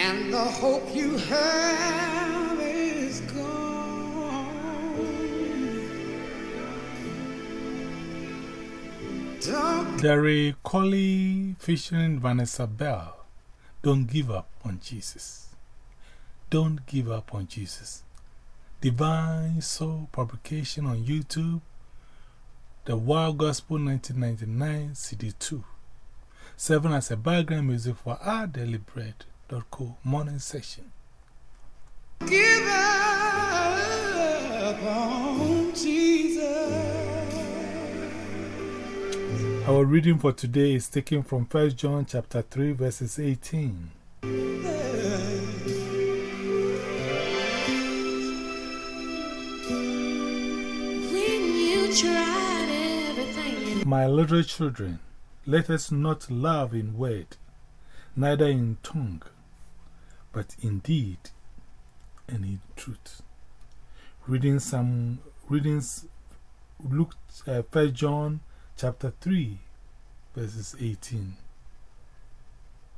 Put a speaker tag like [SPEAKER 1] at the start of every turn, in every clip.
[SPEAKER 1] and the hope you have is gone.
[SPEAKER 2] Derry Coley featuring Vanessa Bell. Don't give up on Jesus. Don't give up on Jesus. Divine Soul publication on YouTube. The WOW Gospel 1999 CD2. Serving as a background music for our daily morning session.
[SPEAKER 1] give up on Jesus.
[SPEAKER 2] Our reading for today is taken from 1 John chapter 3 verses 18.
[SPEAKER 3] When you tried everything.
[SPEAKER 2] My little children, let us not love in word, neither in tongue, but in deed and in truth. Reading some readings, Luke, uh, 1 John chapter 3, verses 18.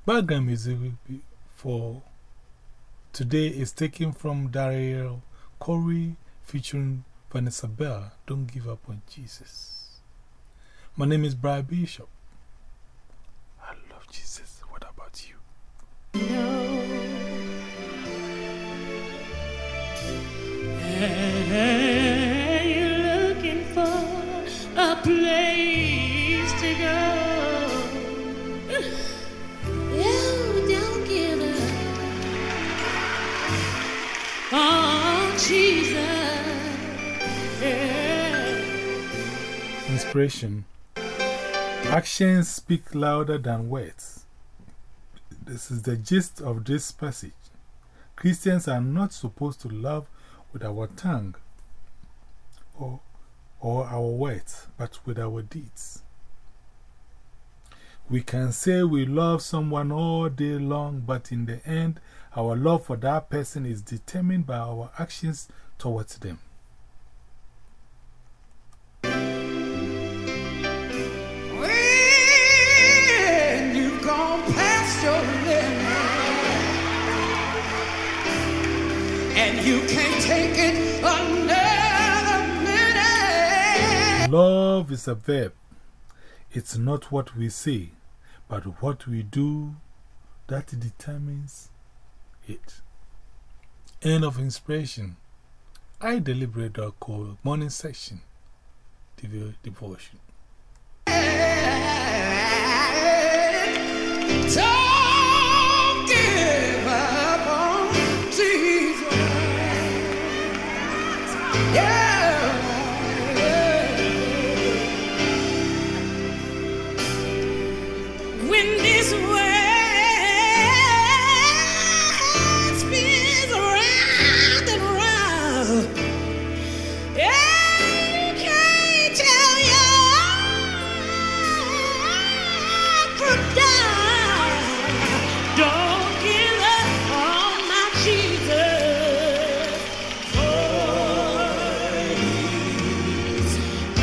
[SPEAKER 2] Background music for today is taken from Daryl Coley featuring Vanessa Bell. Don't give up on Jesus. My name is Brian Bishop. I love Jesus. Inspiration Actions speak louder than words. This is the gist of this passage. Christians are not supposed to love with our tongue or, or our words, but with our deeds. We can say we love someone all day long, but in the end, our love for that person is determined by our actions towards them.
[SPEAKER 1] When you've gone past your limit and you can't take it another minute.
[SPEAKER 2] Love is a verb. It's not what we say, but what we do that determines it. End of inspiration. I deliberate our call morning. Devo- Devotion.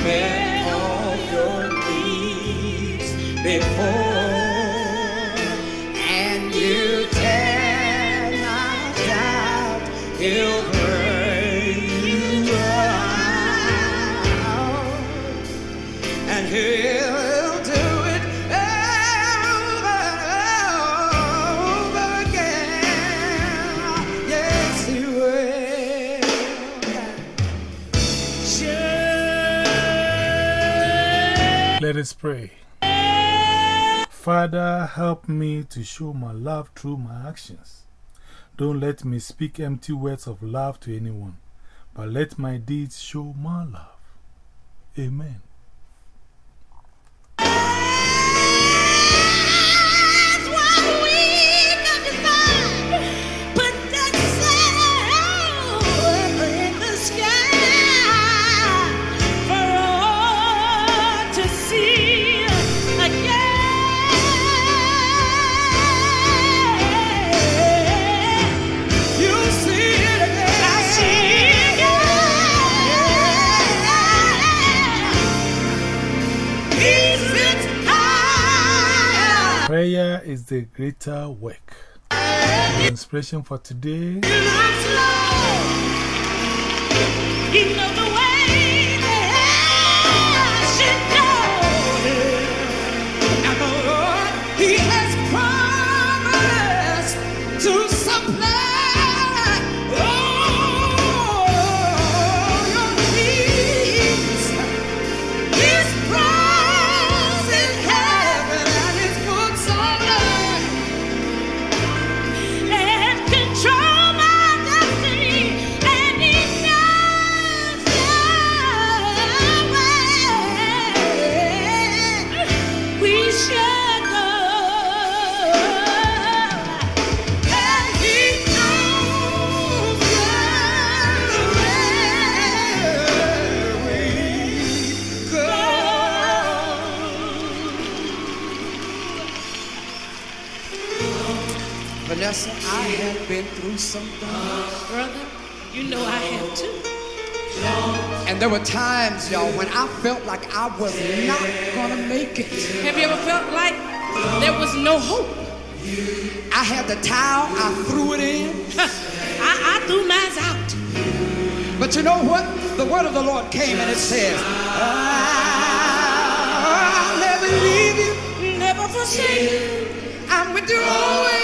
[SPEAKER 1] All your before, and you cannot you out, and He'll
[SPEAKER 2] Let us pray. Father, help me to show my love through my actions. Don't let me speak empty words of love to anyone, but let my deeds show my love. Amen.
[SPEAKER 1] Prayer is the greater work. The inspiration for today.
[SPEAKER 3] I
[SPEAKER 4] have been through some things.
[SPEAKER 3] Brother, you know I have too.
[SPEAKER 4] And there were times, y'all, when I felt like I was not gonna make it.
[SPEAKER 3] Have you ever felt like there was no hope?
[SPEAKER 4] I had the towel, I threw it in.
[SPEAKER 3] I, I threw mine out.
[SPEAKER 4] But you know what? The word of the Lord came and it says, I'll never leave you, never forsake you. I'm with you always.